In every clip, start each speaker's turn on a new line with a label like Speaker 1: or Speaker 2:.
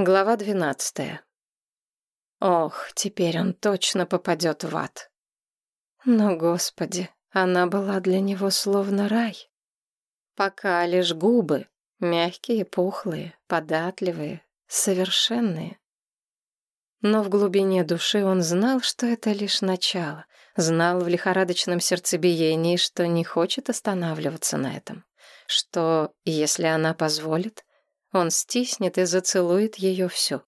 Speaker 1: Глава двенадцатая. Ох, теперь он точно попадет в ад. Но, Господи, она была для него словно рай. Пока лишь губы, мягкие, пухлые, податливые, совершенные. Но в глубине души он знал, что это лишь начало, знал в лихорадочном сердцебиении, что не хочет останавливаться на этом, что, если она позволит, он стиснет и зацелует ее всю.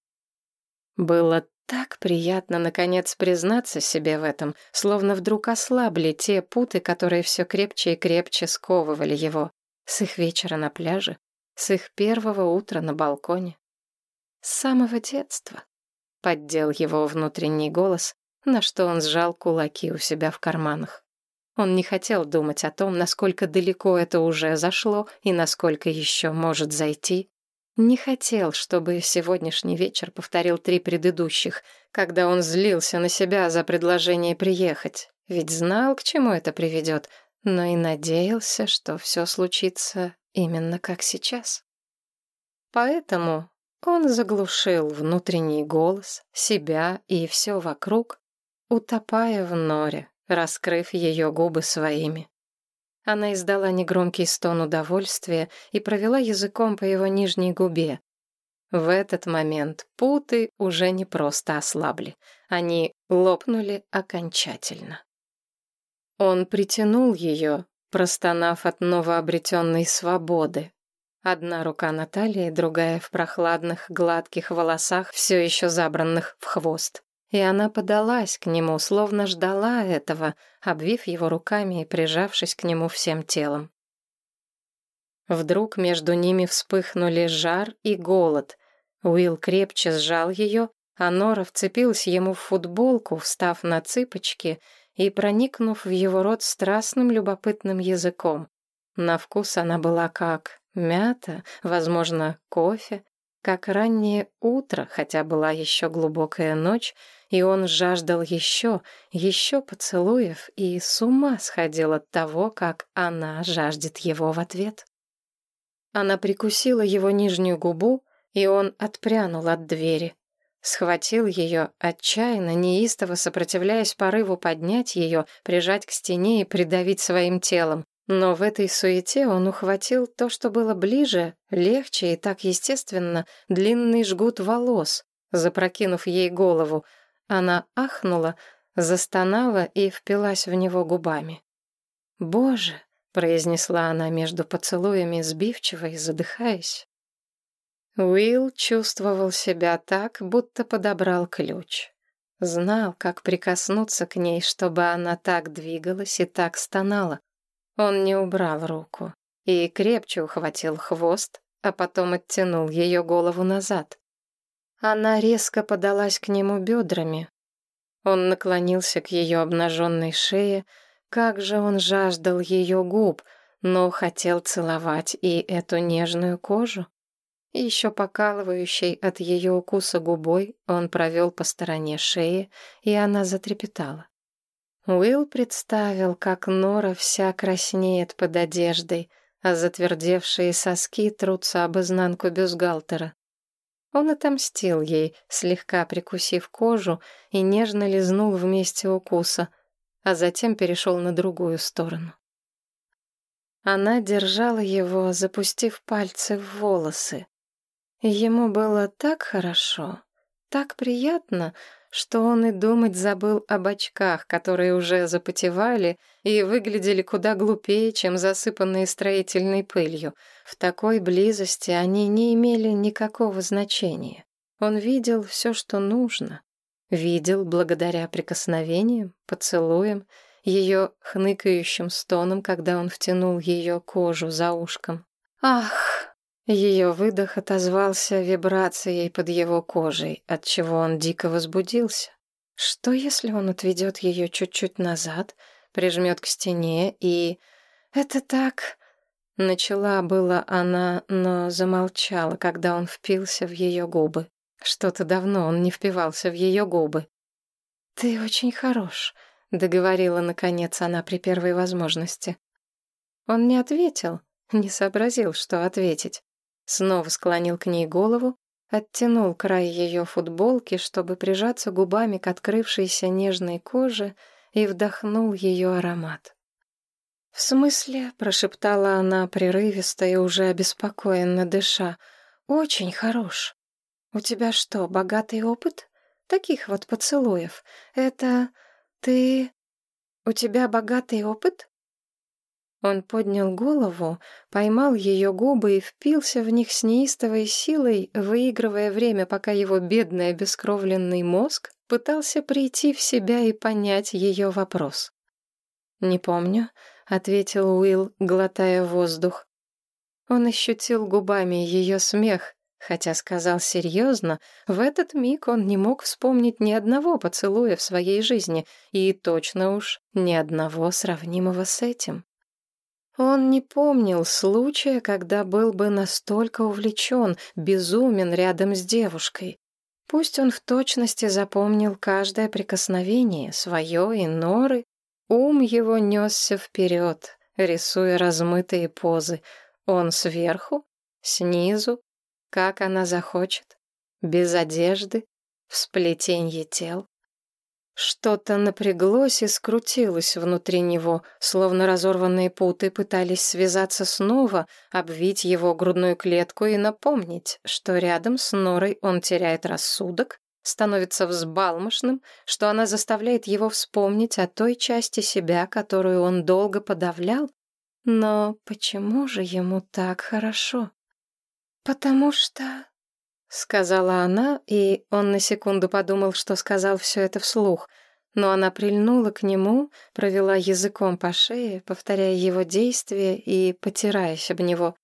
Speaker 1: Было так приятно, наконец, признаться себе в этом, словно вдруг ослабли те путы, которые все крепче и крепче сковывали его. С их вечера на пляже, с их первого утра на балконе. С самого детства. Поддел его внутренний голос, на что он сжал кулаки у себя в карманах. Он не хотел думать о том, насколько далеко это уже зашло и насколько еще может зайти. Не хотел, чтобы сегодняшний вечер повторил три предыдущих, когда он злился на себя за предложение приехать, ведь знал, к чему это приведет, но и надеялся, что все случится именно как сейчас. Поэтому он заглушил внутренний голос, себя и все вокруг, утопая в норе, раскрыв ее губы своими. Она издала негромкий стон удовольствия и провела языком по его нижней губе. В этот момент путы уже не просто ослабли, они лопнули окончательно. Он притянул ее, простонав от новообретенной свободы. Одна рука на талии, другая в прохладных, гладких волосах, все еще забранных в хвост и она подалась к нему, словно ждала этого, обвив его руками и прижавшись к нему всем телом. Вдруг между ними вспыхнули жар и голод. Уилл крепче сжал ее, а Нора вцепилась ему в футболку, встав на цыпочки и проникнув в его рот страстным любопытным языком. На вкус она была как мята, возможно, кофе, как раннее утро, хотя была еще глубокая ночь, и он жаждал еще, еще поцелуев и с ума сходил от того, как она жаждет его в ответ. Она прикусила его нижнюю губу, и он отпрянул от двери. Схватил ее, отчаянно, неистово сопротивляясь порыву поднять ее, прижать к стене и придавить своим телом. Но в этой суете он ухватил то, что было ближе, легче и так естественно, длинный жгут волос, запрокинув ей голову. Она ахнула, застонала и впилась в него губами. «Боже!» — произнесла она между поцелуями, сбивчиво и задыхаясь. Уилл чувствовал себя так, будто подобрал ключ. Знал, как прикоснуться к ней, чтобы она так двигалась и так стонала. Он не убрал руку и крепче ухватил хвост, а потом оттянул ее голову назад. Она резко подалась к нему бедрами. Он наклонился к ее обнаженной шее. Как же он жаждал ее губ, но хотел целовать и эту нежную кожу. Еще покалывающей от ее укуса губой он провел по стороне шеи, и она затрепетала. Уилл представил, как Нора вся краснеет под одеждой, а затвердевшие соски трутся об изнанку бюстгальтера. Он отомстил ей, слегка прикусив кожу, и нежно лизнул вместе укуса, а затем перешел на другую сторону. Она держала его, запустив пальцы в волосы. Ему было так хорошо, так приятно, что он и думать забыл об очках, которые уже запотевали и выглядели куда глупее, чем засыпанные строительной пылью. В такой близости они не имели никакого значения. Он видел все, что нужно. Видел благодаря прикосновениям, поцелуям, ее хныкающим стоном, когда он втянул ее кожу за ушком. «Ах!» Ее выдох отозвался вибрацией под его кожей, от чего он дико возбудился. Что, если он отведет ее чуть-чуть назад, прижмет к стене и... Это так... Начала была она, но замолчала, когда он впился в ее губы. Что-то давно он не впивался в ее губы. «Ты очень хорош», — договорила, наконец, она при первой возможности. Он не ответил, не сообразил, что ответить. Снова склонил к ней голову, оттянул край ее футболки, чтобы прижаться губами к открывшейся нежной коже и вдохнул ее аромат. «В смысле?» — прошептала она прерывисто и уже обеспокоенно дыша. «Очень хорош. У тебя что, богатый опыт? Таких вот поцелуев. Это... ты... у тебя богатый опыт?» Он поднял голову, поймал ее губы и впился в них с неистовой силой, выигрывая время, пока его бедный обескровленный мозг пытался прийти в себя и понять ее вопрос. «Не помню», — ответил Уилл, глотая воздух. Он ощутил губами ее смех, хотя сказал серьезно, в этот миг он не мог вспомнить ни одного поцелуя в своей жизни, и точно уж ни одного сравнимого с этим. Он не помнил случая, когда был бы настолько увлечен, безумен рядом с девушкой. Пусть он в точности запомнил каждое прикосновение, свое и норы, ум его несся вперед, рисуя размытые позы. Он сверху, снизу, как она захочет, без одежды, в сплетенье тел. Что-то напряглось и скрутилось внутри него, словно разорванные путы пытались связаться снова, обвить его грудную клетку и напомнить, что рядом с Норой он теряет рассудок, становится взбалмошным, что она заставляет его вспомнить о той части себя, которую он долго подавлял. Но почему же ему так хорошо? Потому что — сказала она, и он на секунду подумал, что сказал все это вслух. Но она прильнула к нему, провела языком по шее, повторяя его действия и потираясь об него.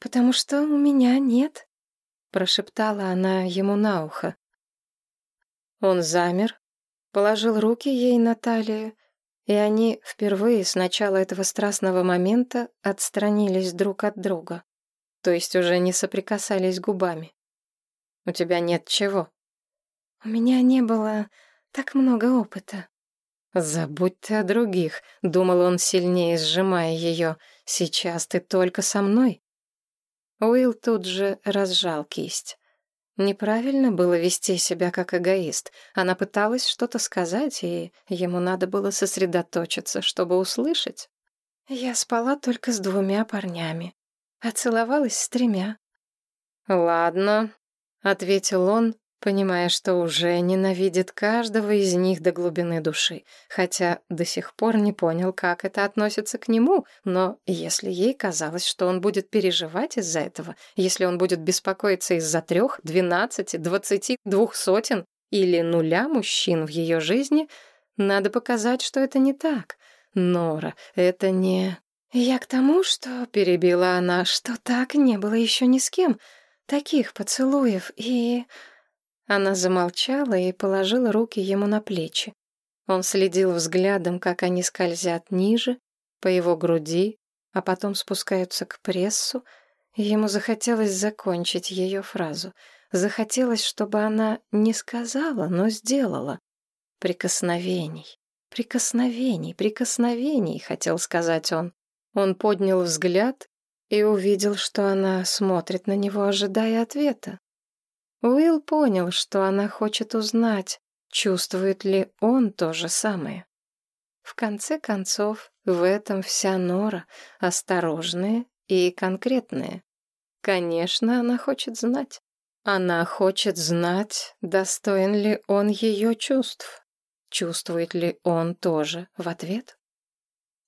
Speaker 1: «Потому что у меня нет», — прошептала она ему на ухо. Он замер, положил руки ей на талию, и они впервые с начала этого страстного момента отстранились друг от друга, то есть уже не соприкасались губами. У тебя нет чего? У меня не было так много опыта. Забудь ты о других, думал он сильнее, сжимая ее. Сейчас ты только со мной. Уилл тут же разжал кисть. Неправильно было вести себя как эгоист. Она пыталась что-то сказать, и ему надо было сосредоточиться, чтобы услышать. Я спала только с двумя парнями, а целовалась с тремя. Ладно, — ответил он, понимая, что уже ненавидит каждого из них до глубины души, хотя до сих пор не понял, как это относится к нему, но если ей казалось, что он будет переживать из-за этого, если он будет беспокоиться из-за трех, двенадцати, двадцати, двух сотен или нуля мужчин в ее жизни, надо показать, что это не так. Нора, это не... «Я к тому, что...» — перебила она, — «что так не было еще ни с кем». Таких поцелуев и...» Она замолчала и положила руки ему на плечи. Он следил взглядом, как они скользят ниже, по его груди, а потом спускаются к прессу, и ему захотелось закончить ее фразу. Захотелось, чтобы она не сказала, но сделала. «Прикосновений, прикосновений, прикосновений», — хотел сказать он. Он поднял взгляд и увидел, что она смотрит на него, ожидая ответа. Уилл понял, что она хочет узнать, чувствует ли он то же самое. В конце концов, в этом вся нора, осторожная и конкретная. Конечно, она хочет знать. Она хочет знать, достоин ли он ее чувств. Чувствует ли он тоже в ответ?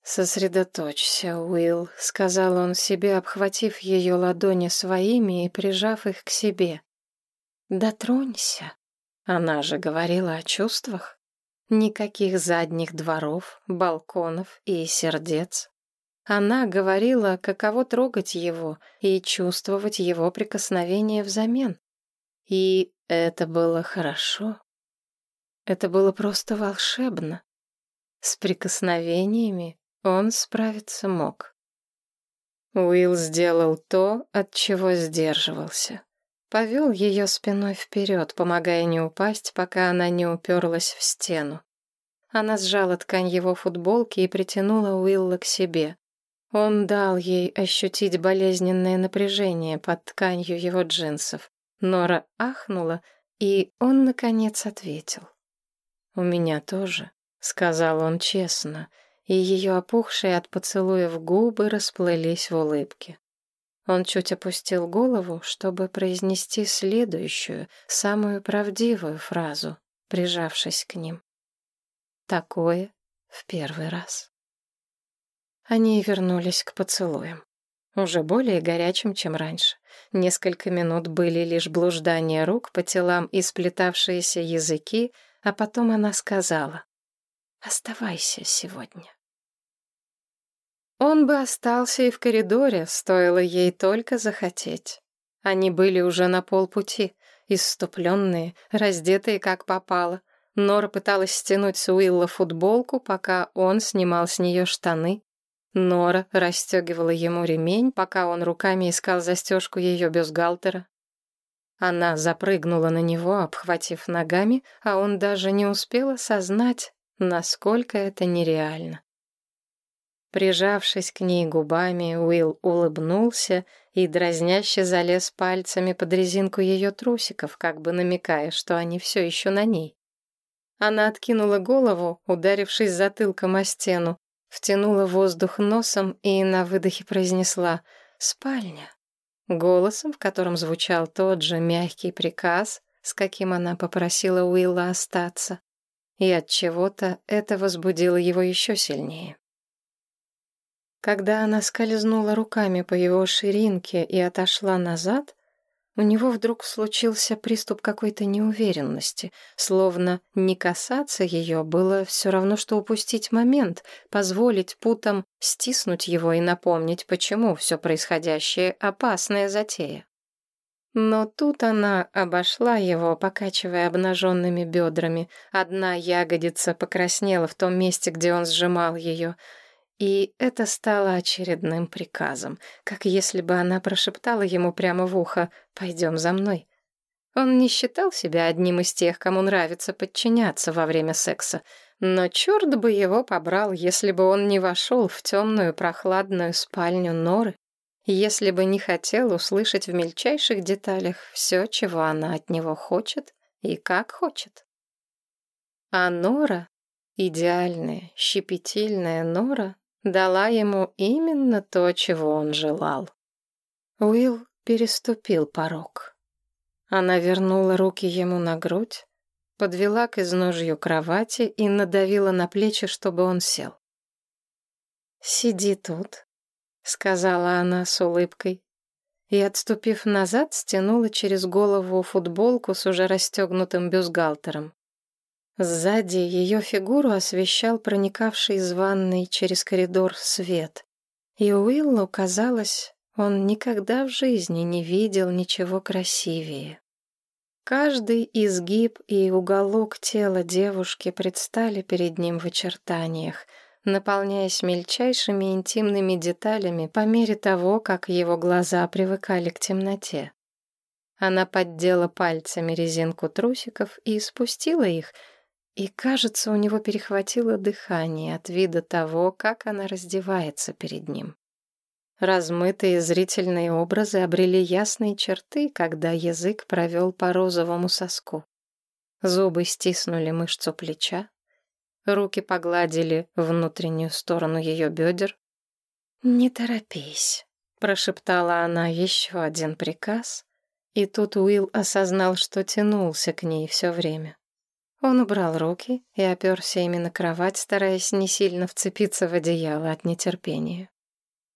Speaker 1: «Сосредоточься, Уилл», — сказал он себе, обхватив ее ладони своими и прижав их к себе. «Дотронься». Она же говорила о чувствах. Никаких задних дворов, балконов и сердец. Она говорила, каково трогать его и чувствовать его прикосновение взамен. И это было хорошо. Это было просто волшебно. С прикосновениями он справиться мог. Уилл сделал то, от чего сдерживался. Повел ее спиной вперед, помогая не упасть, пока она не уперлась в стену. Она сжала ткань его футболки и притянула Уилла к себе. Он дал ей ощутить болезненное напряжение под тканью его джинсов. Нора ахнула, и он, наконец, ответил. «У меня тоже», — сказал он честно, и ее опухшие от поцелуев губы расплылись в улыбке. Он чуть опустил голову, чтобы произнести следующую, самую правдивую фразу, прижавшись к ним. Такое в первый раз. Они вернулись к поцелуям. Уже более горячим, чем раньше. Несколько минут были лишь блуждания рук по телам и сплетавшиеся языки, а потом она сказала «Оставайся сегодня». Он бы остался и в коридоре, стоило ей только захотеть. Они были уже на полпути, исступленные, раздетые как попало. Нора пыталась стянуть с Уилла футболку, пока он снимал с нее штаны. Нора расстегивала ему ремень, пока он руками искал застежку ее бюстгальтера. Она запрыгнула на него, обхватив ногами, а он даже не успел осознать, насколько это нереально. Прижавшись к ней губами, Уилл улыбнулся и дразняще залез пальцами под резинку ее трусиков, как бы намекая, что они все еще на ней. Она откинула голову, ударившись затылком о стену, втянула воздух носом и на выдохе произнесла «Спальня». Голосом, в котором звучал тот же мягкий приказ, с каким она попросила Уилла остаться. И от чего-то это возбудило его еще сильнее. Когда она скользнула руками по его ширинке и отошла назад, у него вдруг случился приступ какой-то неуверенности, словно не касаться ее было все равно, что упустить момент, позволить путам стиснуть его и напомнить, почему все происходящее — опасная затея. Но тут она обошла его, покачивая обнаженными бедрами. Одна ягодица покраснела в том месте, где он сжимал ее — и это стало очередным приказом, как если бы она прошептала ему прямо в ухо «Пойдем за мной». Он не считал себя одним из тех, кому нравится подчиняться во время секса, но черт бы его побрал, если бы он не вошел в темную прохладную спальню Норы, если бы не хотел услышать в мельчайших деталях все, чего она от него хочет и как хочет. А Нора, идеальная, щепетильная Нора, дала ему именно то, чего он желал. Уилл переступил порог. Она вернула руки ему на грудь, подвела к изножью кровати и надавила на плечи, чтобы он сел. «Сиди тут», — сказала она с улыбкой, и, отступив назад, стянула через голову футболку с уже расстегнутым бюстгальтером. Сзади ее фигуру освещал проникавший из ванной через коридор свет. И Уиллу казалось, он никогда в жизни не видел ничего красивее. Каждый изгиб и уголок тела девушки предстали перед ним в очертаниях, наполняясь мельчайшими интимными деталями по мере того, как его глаза привыкали к темноте. Она поддела пальцами резинку трусиков и спустила их — и, кажется, у него перехватило дыхание от вида того, как она раздевается перед ним. Размытые зрительные образы обрели ясные черты, когда язык провел по розовому соску. Зубы стиснули мышцу плеча, руки погладили внутреннюю сторону ее бедер. «Не торопись», — прошептала она еще один приказ, и тут Уилл осознал, что тянулся к ней все время. Он убрал руки и оперся ими на кровать, стараясь не сильно вцепиться в одеяло от нетерпения.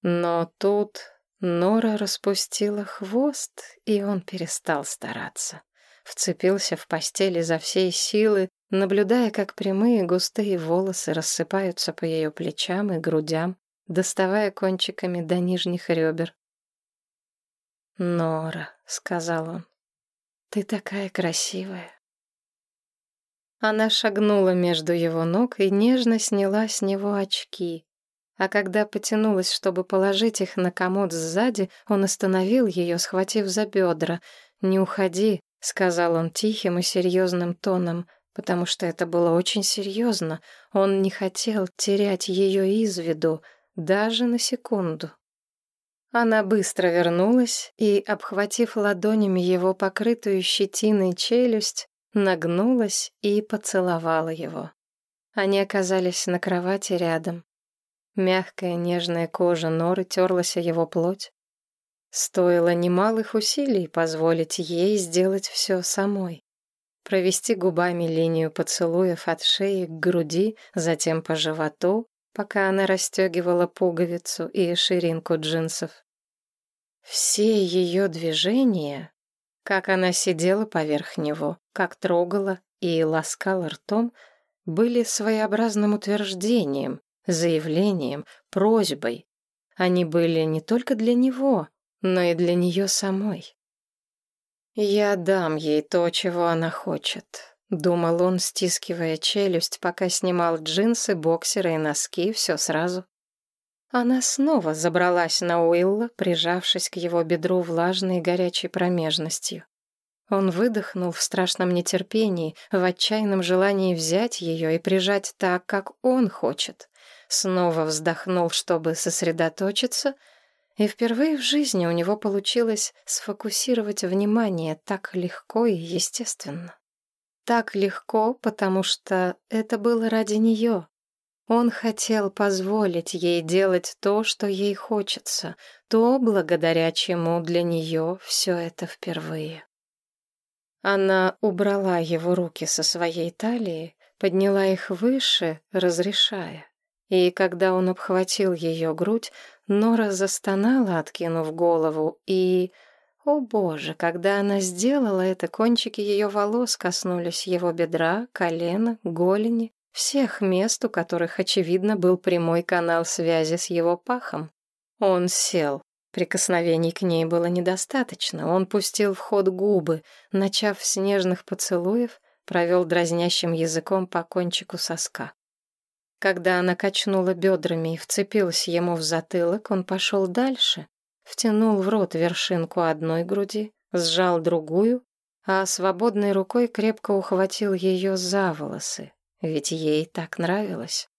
Speaker 1: Но тут Нора распустила хвост, и он перестал стараться. Вцепился в постель изо всей силы, наблюдая, как прямые густые волосы рассыпаются по ее плечам и грудям, доставая кончиками до нижних ребер. «Нора», — сказал он, — «ты такая красивая». Она шагнула между его ног и нежно сняла с него очки. А когда потянулась, чтобы положить их на комод сзади, он остановил ее, схватив за бедра. «Не уходи», — сказал он тихим и серьезным тоном, потому что это было очень серьезно. Он не хотел терять ее из виду, даже на секунду. Она быстро вернулась и, обхватив ладонями его покрытую щетиной челюсть, нагнулась и поцеловала его. Они оказались на кровати рядом. Мягкая нежная кожа Норы терлась о его плоть. Стоило немалых усилий позволить ей сделать все самой. Провести губами линию поцелуев от шеи к груди, затем по животу, пока она расстегивала пуговицу и ширинку джинсов. Все ее движения, как она сидела поверх него, как трогала и ласкала ртом, были своеобразным утверждением, заявлением, просьбой. Они были не только для него, но и для нее самой. «Я дам ей то, чего она хочет», — думал он, стискивая челюсть, пока снимал джинсы, боксеры и носки, все сразу. Она снова забралась на Уилла, прижавшись к его бедру влажной и горячей промежностью. Он выдохнул в страшном нетерпении, в отчаянном желании взять ее и прижать так, как он хочет. Снова вздохнул, чтобы сосредоточиться, и впервые в жизни у него получилось сфокусировать внимание так легко и естественно. Так легко, потому что это было ради нее. Он хотел позволить ей делать то, что ей хочется, то, благодаря чему для нее все это впервые. Она убрала его руки со своей талии, подняла их выше, разрешая. И когда он обхватил ее грудь, Нора застонала, откинув голову, и... О боже, когда она сделала это, кончики ее волос коснулись его бедра, колена, голени, всех мест, у которых, очевидно, был прямой канал связи с его пахом. Он сел. Прикосновений к ней было недостаточно. Он пустил в ход губы, начав с нежных поцелуев, провел дразнящим языком по кончику соска. Когда она качнула бедрами и вцепилась ему в затылок, он пошел дальше, втянул в рот вершинку одной груди, сжал другую, а свободной рукой крепко ухватил ее за волосы, ведь ей так нравилось.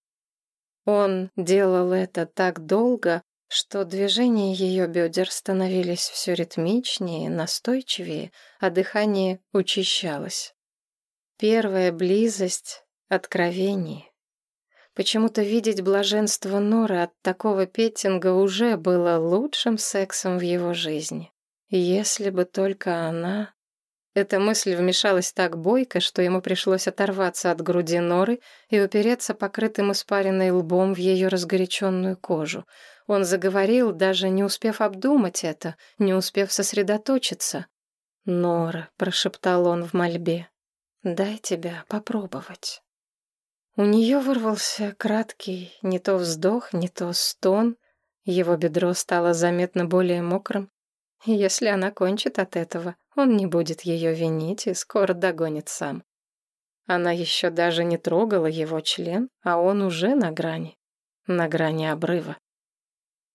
Speaker 1: Он делал это так долго, что движения ее бедер становились все ритмичнее, настойчивее, а дыхание учащалось. Первая близость — откровение. Почему-то видеть блаженство Норы от такого петтинга уже было лучшим сексом в его жизни. Если бы только она... Эта мысль вмешалась так бойко, что ему пришлось оторваться от груди Норы и упереться покрытым испаренной лбом в ее разгоряченную кожу. Он заговорил, даже не успев обдумать это, не успев сосредоточиться. «Нора», — прошептал он в мольбе, — «дай тебя попробовать». У нее вырвался краткий не то вздох, не то стон. Его бедро стало заметно более мокрым. Если она кончит от этого, он не будет ее винить и скоро догонит сам. Она еще даже не трогала его член, а он уже на грани, на грани обрыва.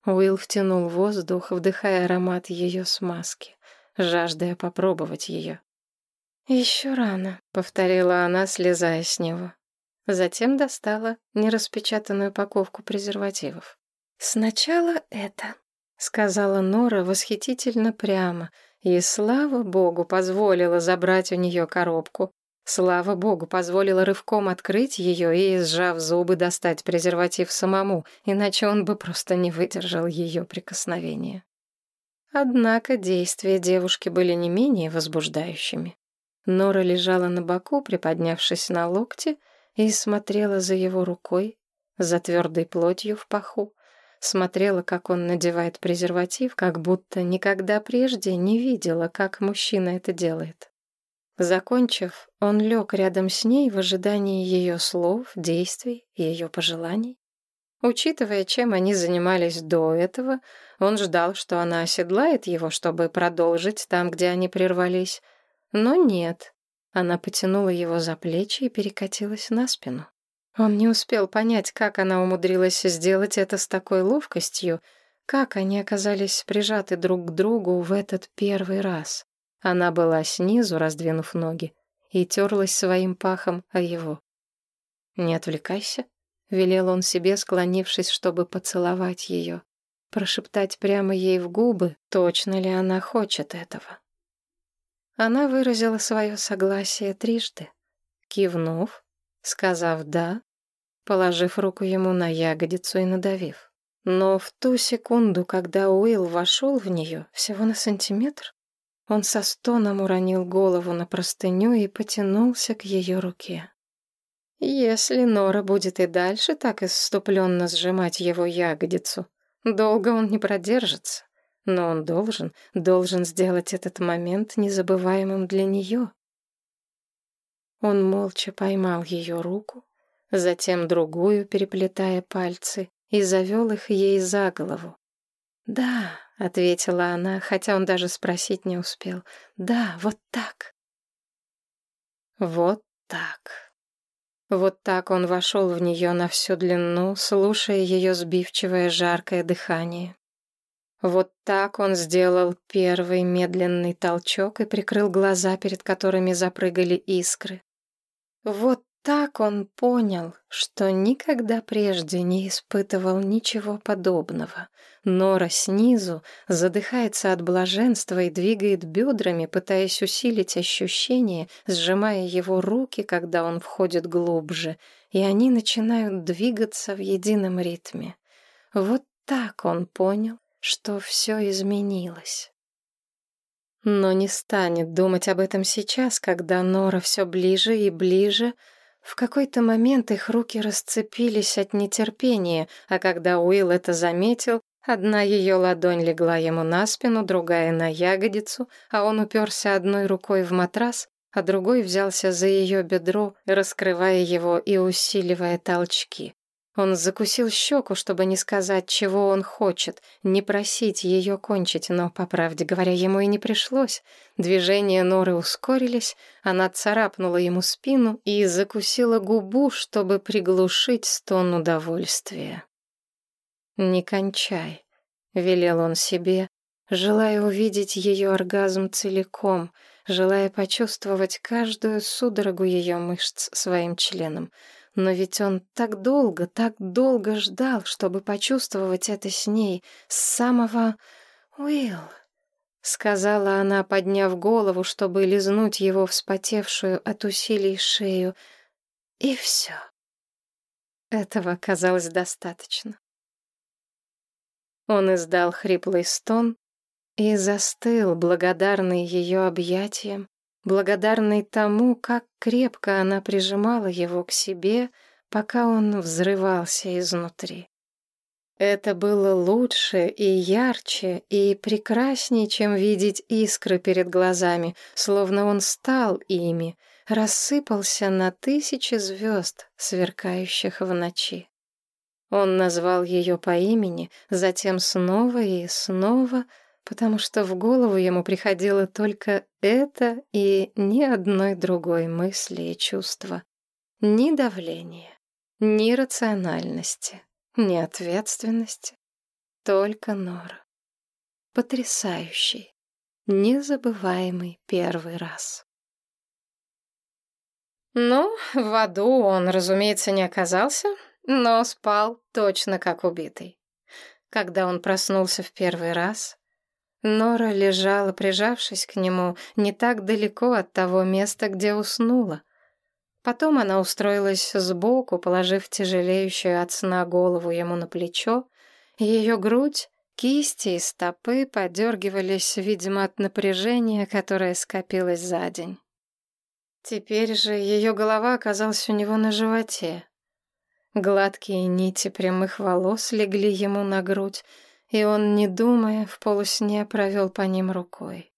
Speaker 1: Уилл втянул воздух, вдыхая аромат ее смазки, жаждая попробовать ее. «Еще рано», — повторила она, слезая с него. Затем достала нераспечатанную упаковку презервативов. «Сначала это», — сказала Нора восхитительно прямо, и, слава богу, позволила забрать у нее коробку. Слава богу, позволила рывком открыть ее и, сжав зубы, достать презерватив самому, иначе он бы просто не выдержал ее прикосновения. Однако действия девушки были не менее возбуждающими. Нора лежала на боку, приподнявшись на локте, и смотрела за его рукой, за твердой плотью в паху, смотрела, как он надевает презерватив, как будто никогда прежде не видела, как мужчина это делает. Закончив, он лег рядом с ней в ожидании ее слов, действий, ее пожеланий. Учитывая, чем они занимались до этого, он ждал, что она оседлает его, чтобы продолжить там, где они прервались. Но нет, она потянула его за плечи и перекатилась на спину. Он не успел понять, как она умудрилась сделать это с такой ловкостью, как они оказались прижаты друг к другу в этот первый раз. Она была снизу, раздвинув ноги, и терлась своим пахом о его. «Не отвлекайся», — велел он себе, склонившись, чтобы поцеловать ее. прошептать прямо ей в губы, точно ли она хочет этого. Она выразила свое согласие трижды, кивнув, сказав «да», положив руку ему на ягодицу и надавив. Но в ту секунду, когда Уилл вошел в нее, всего на сантиметр, он со стоном уронил голову на простыню и потянулся к ее руке. Если Нора будет и дальше так исступленно сжимать его ягодицу, долго он не продержится. Но он должен, должен сделать этот момент незабываемым для нее. Он молча поймал ее руку, затем другую, переплетая пальцы, и завел их ей за голову. «Да», — ответила она, хотя он даже спросить не успел. «Да, вот так». Вот так. Вот так он вошел в нее на всю длину, слушая ее сбивчивое жаркое дыхание. Вот так он сделал первый медленный толчок и прикрыл глаза, перед которыми запрыгали искры. Вот так он понял, что никогда прежде не испытывал ничего подобного. Нора снизу задыхается от блаженства и двигает бедрами, пытаясь усилить ощущение, сжимая его руки, когда он входит глубже, и они начинают двигаться в едином ритме. Вот так он понял, что все изменилось. Но не станет думать об этом сейчас, когда Нора все ближе и ближе — в какой-то момент их руки расцепились от нетерпения, а когда Уилл это заметил, одна ее ладонь легла ему на спину, другая на ягодицу, а он уперся одной рукой в матрас, а другой взялся за ее бедро, раскрывая его и усиливая толчки. Он закусил щеку, чтобы не сказать, чего он хочет, не просить ее кончить, но, по правде говоря, ему и не пришлось. Движения Норы ускорились, она царапнула ему спину и закусила губу, чтобы приглушить стон удовольствия. «Не кончай», — велел он себе, желая увидеть ее оргазм целиком, желая почувствовать каждую судорогу ее мышц своим членом — но ведь он так долго, так долго ждал, чтобы почувствовать это с ней, с самого... Уилл, сказала она, подняв голову, чтобы лизнуть его вспотевшую от усилий шею. И все. Этого оказалось достаточно. Он издал хриплый стон и застыл, благодарный ее объятиям, благодарный тому, как крепко она прижимала его к себе, пока он взрывался изнутри. Это было лучше и ярче и прекраснее, чем видеть искры перед глазами, словно он стал ими, рассыпался на тысячи звезд, сверкающих в ночи. Он назвал ее по имени, затем снова и снова — потому что в голову ему приходило только это и ни одной другой мысли и чувства. Ни давления, ни рациональности, ни ответственности. Только Нора. Потрясающий, незабываемый первый раз. Ну, в аду он, разумеется, не оказался, но спал точно как убитый. Когда он проснулся в первый раз, Нора лежала, прижавшись к нему, не так далеко от того места, где уснула. Потом она устроилась сбоку, положив тяжелеющую от сна голову ему на плечо. Ее грудь, кисти и стопы подергивались, видимо, от напряжения, которое скопилось за день. Теперь же ее голова оказалась у него на животе. Гладкие нити прямых волос легли ему на грудь, и он, не думая, в полусне провел по ним рукой.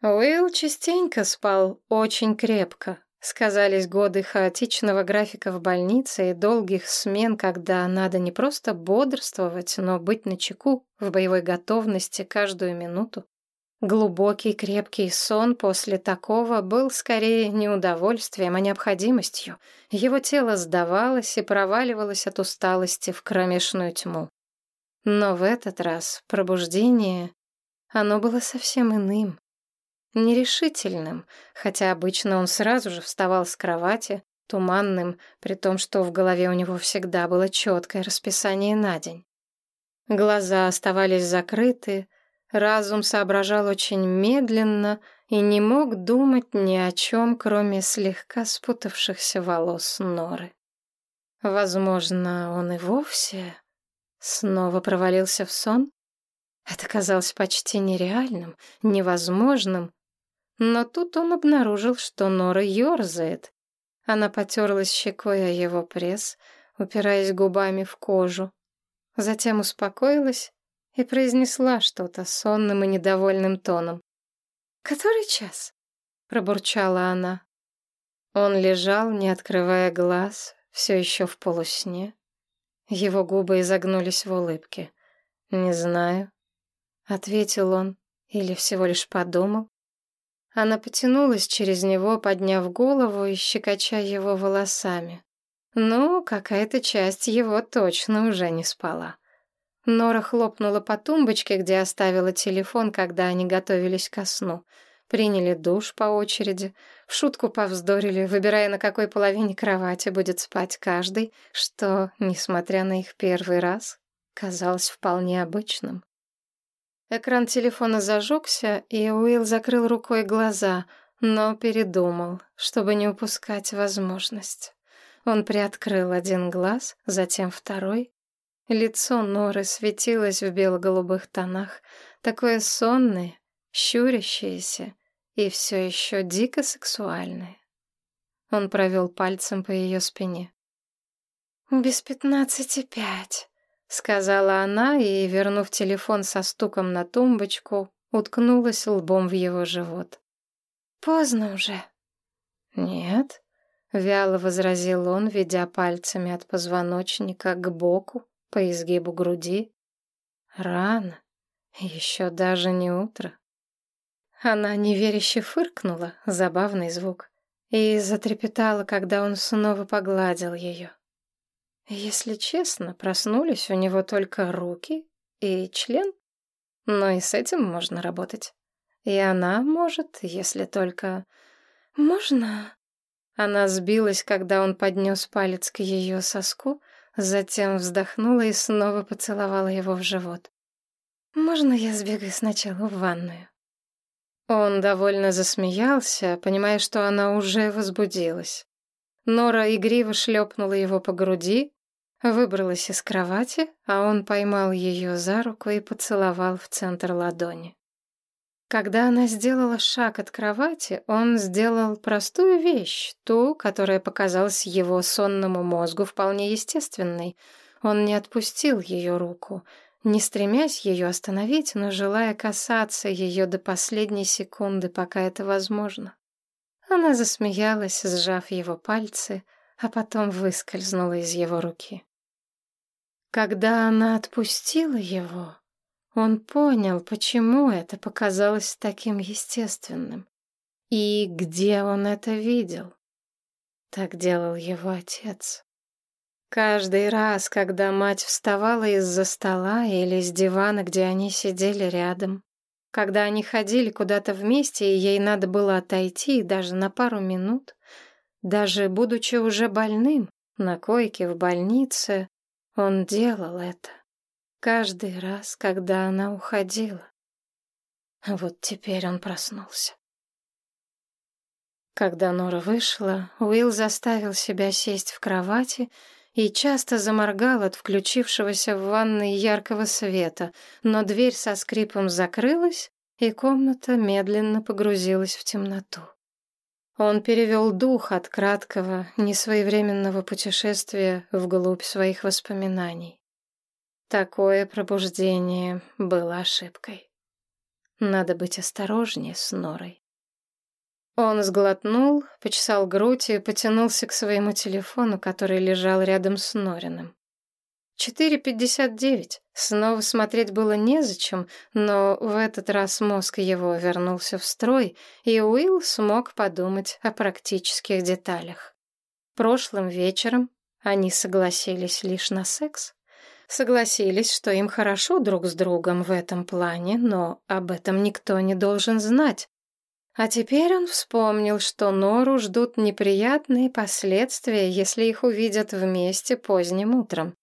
Speaker 1: Уилл частенько спал очень крепко. Сказались годы хаотичного графика в больнице и долгих смен, когда надо не просто бодрствовать, но быть начеку, в боевой готовности каждую минуту. Глубокий крепкий сон после такого был скорее не удовольствием, а необходимостью. Его тело сдавалось и проваливалось от усталости в кромешную тьму. Но в этот раз пробуждение, оно было совсем иным, нерешительным, хотя обычно он сразу же вставал с кровати, туманным, при том, что в голове у него всегда было четкое расписание на день. Глаза оставались закрыты, разум соображал очень медленно и не мог думать ни о чем, кроме слегка спутавшихся волос Норы. Возможно, он и вовсе снова провалился в сон? Это казалось почти нереальным, невозможным. Но тут он обнаружил, что Нора ерзает. Она потерлась щекой о его пресс, упираясь губами в кожу. Затем успокоилась и произнесла что-то сонным и недовольным тоном. «Который час?» — пробурчала она. Он лежал, не открывая глаз, все еще в полусне. Его губы изогнулись в улыбке. «Не знаю», — ответил он, или всего лишь подумал. Она потянулась через него, подняв голову и щекоча его волосами. Ну, какая-то часть его точно уже не спала. Нора хлопнула по тумбочке, где оставила телефон, когда они готовились ко сну. Приняли душ по очереди, в шутку повздорили, выбирая, на какой половине кровати будет спать каждый, что, несмотря на их первый раз, казалось вполне обычным. Экран телефона зажегся, и Уилл закрыл рукой глаза, но передумал, чтобы не упускать возможность. Он приоткрыл один глаз, затем второй. Лицо Норы светилось в бело-голубых тонах, такое сонное, щурящееся и все еще дико сексуальное. Он провел пальцем по ее спине. «Без пятнадцати пять», — сказала она и, вернув телефон со стуком на тумбочку, уткнулась лбом в его живот. «Поздно уже». «Нет», — вяло возразил он, ведя пальцами от позвоночника к боку, по изгибу груди. «Рано, еще даже не утро». Она неверяще фыркнула, забавный звук, и затрепетала, когда он снова погладил ее. Если честно, проснулись у него только руки и член, но и с этим можно работать. И она может, если только... Можно? Она сбилась, когда он поднес палец к ее соску, затем вздохнула и снова поцеловала его в живот. «Можно я сбегаю сначала в ванную?» Он довольно засмеялся, понимая, что она уже возбудилась. Нора игриво шлепнула его по груди, Выбралась из кровати, а он поймал ее за руку и поцеловал в центр ладони. Когда она сделала шаг от кровати, он сделал простую вещь, ту, которая показалась его сонному мозгу вполне естественной. Он не отпустил ее руку, не стремясь ее остановить, но желая касаться ее до последней секунды, пока это возможно. Она засмеялась, сжав его пальцы, а потом выскользнула из его руки. Когда она отпустила его, он понял, почему это показалось таким естественным. И где он это видел? Так делал его отец. Каждый раз, когда мать вставала из-за стола или с дивана, где они сидели рядом, когда они ходили куда-то вместе, и ей надо было отойти даже на пару минут, даже будучи уже больным, на койке в больнице, он делал это каждый раз, когда она уходила. Вот теперь он проснулся. Когда Нора вышла, Уилл заставил себя сесть в кровати и часто заморгал от включившегося в ванной яркого света, но дверь со скрипом закрылась, и комната медленно погрузилась в темноту. Он перевел дух от краткого, несвоевременного путешествия вглубь своих воспоминаний. Такое пробуждение было ошибкой. Надо быть осторожнее с Норой. Он сглотнул, почесал грудь и потянулся к своему телефону, который лежал рядом с Нориным. 4.59. Снова смотреть было незачем, но в этот раз мозг его вернулся в строй, и Уилл смог подумать о практических деталях. Прошлым вечером они согласились лишь на секс. Согласились, что им хорошо друг с другом в этом плане, но об этом никто не должен знать. А теперь он вспомнил, что Нору ждут неприятные последствия, если их увидят вместе поздним утром.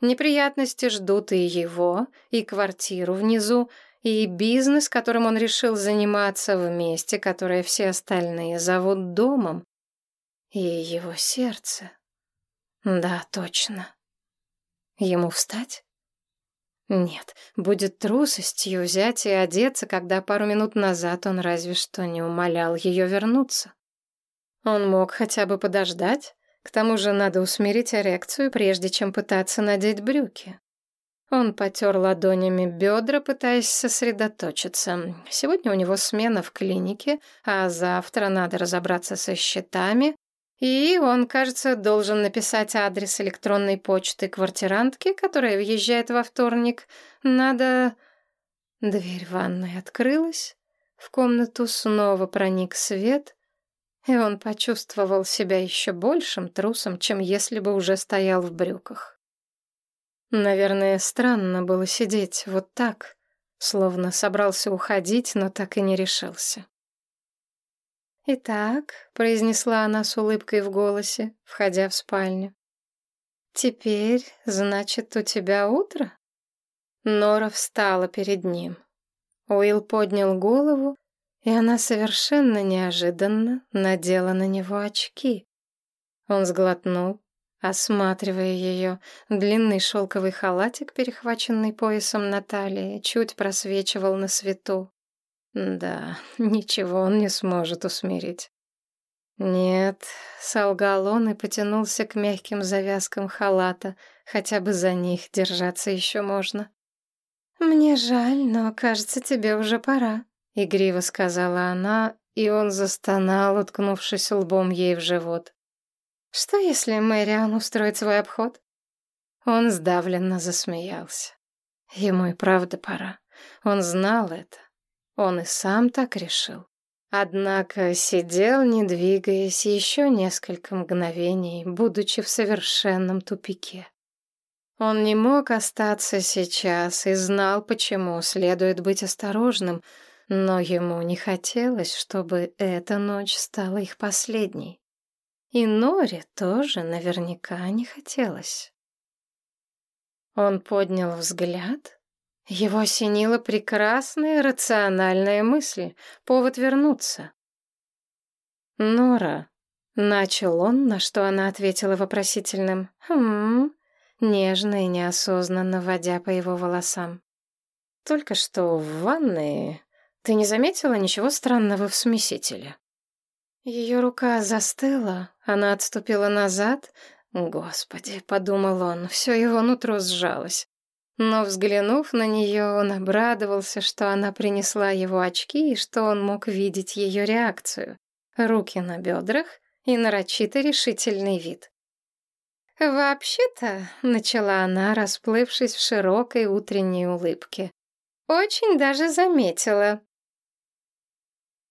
Speaker 1: Неприятности ждут и его, и квартиру внизу, и бизнес, которым он решил заниматься в месте, которое все остальные зовут домом, и его сердце. Да, точно. Ему встать? Нет, будет трусостью взять и одеться, когда пару минут назад он разве что не умолял ее вернуться. Он мог хотя бы подождать, к тому же надо усмирить эрекцию, прежде чем пытаться надеть брюки. Он потер ладонями бедра, пытаясь сосредоточиться. Сегодня у него смена в клинике, а завтра надо разобраться со счетами. И он, кажется, должен написать адрес электронной почты квартирантки, которая въезжает во вторник. Надо... Дверь ванной открылась. В комнату снова проник свет, и он почувствовал себя еще большим трусом, чем если бы уже стоял в брюках. Наверное, странно было сидеть вот так, словно собрался уходить, но так и не решился. «Итак», — произнесла она с улыбкой в голосе, входя в спальню, «теперь, значит, у тебя утро?» Нора встала перед ним. Уилл поднял голову и она совершенно неожиданно надела на него очки. Он сглотнул, осматривая ее. Длинный шелковый халатик, перехваченный поясом на талии, чуть просвечивал на свету. Да, ничего он не сможет усмирить. Нет, солгал он и потянулся к мягким завязкам халата, хотя бы за них держаться еще можно. «Мне жаль, но, кажется, тебе уже пора», — игриво сказала она, и он застонал, уткнувшись лбом ей в живот. «Что, если Мэриан устроит свой обход?» Он сдавленно засмеялся. Ему и правда пора. Он знал это. Он и сам так решил. Однако сидел, не двигаясь, еще несколько мгновений, будучи в совершенном тупике. Он не мог остаться сейчас и знал, почему следует быть осторожным — но ему не хотелось, чтобы эта ночь стала их последней. И Норе тоже наверняка не хотелось. Он поднял взгляд. Его осенила прекрасная рациональная мысль, повод вернуться. «Нора», — начал он, на что она ответила вопросительным «Хм», нежно и неосознанно водя по его волосам. «Только что в ванной ты не заметила ничего странного в смесителе? Ее рука застыла, она отступила назад. Господи, подумал он, все его нутро сжалось. Но, взглянув на нее, он обрадовался, что она принесла его очки и что он мог видеть ее реакцию. Руки на бедрах и нарочито решительный вид. «Вообще-то», — начала она, расплывшись в широкой утренней улыбке, — «очень даже заметила.